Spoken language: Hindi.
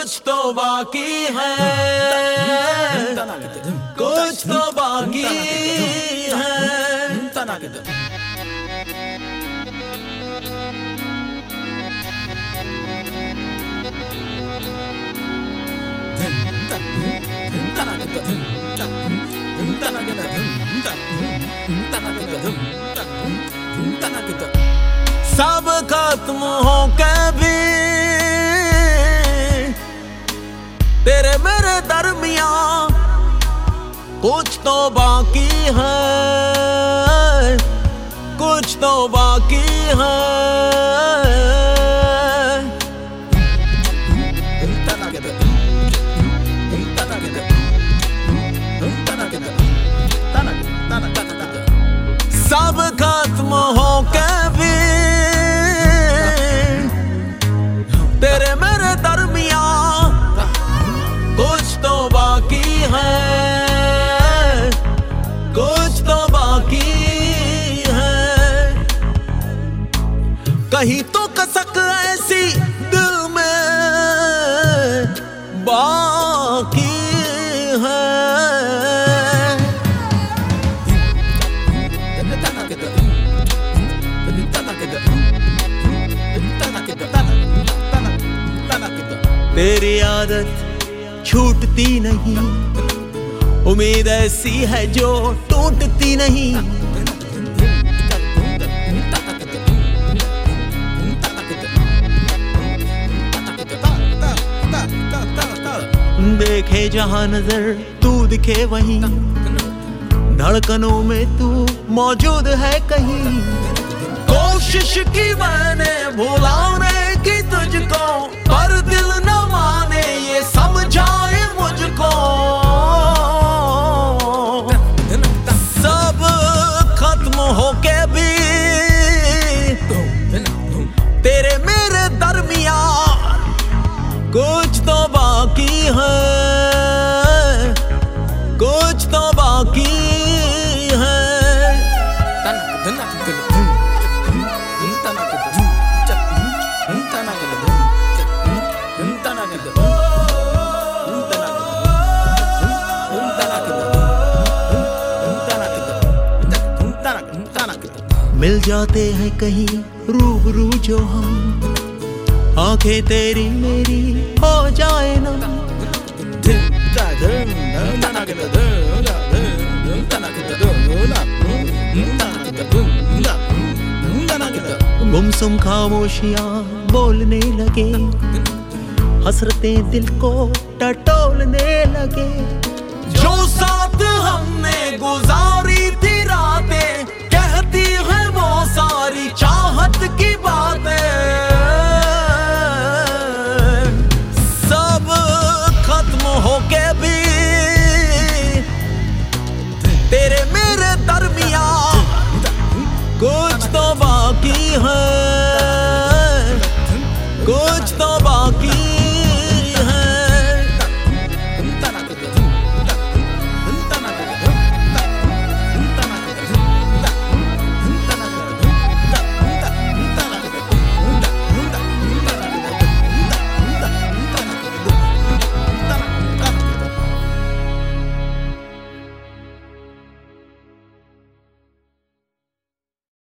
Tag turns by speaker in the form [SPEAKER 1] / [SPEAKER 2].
[SPEAKER 1] कुछ तो बाकी है। कुछ तो बाकी सब खत्म हो के भी दरमिया कुछ तो बाकी है कुछ तो बाकी है। सब खत्म हो कुछ तो बाकी है। कहीं तो कसक ऐसी दिल में बाकी तेरी आदत छूटती नहीं। उम्मीद ऐसी है जो टूटती नहीं। देखे जहाँ नज़र तू दिखे वहीं। धड़कनों में तू मौजूद है कहीं। कोशिश की मैंने भुलाने है। कुछ तो बाकी है। मिल जाते हैं कहीं रूबरू जो हम। आँखें तेरी मेरी हो जाए ना। गुमसुम खामोशियाँ बोलने लगे हसरतें दिल को टटोलने लगे।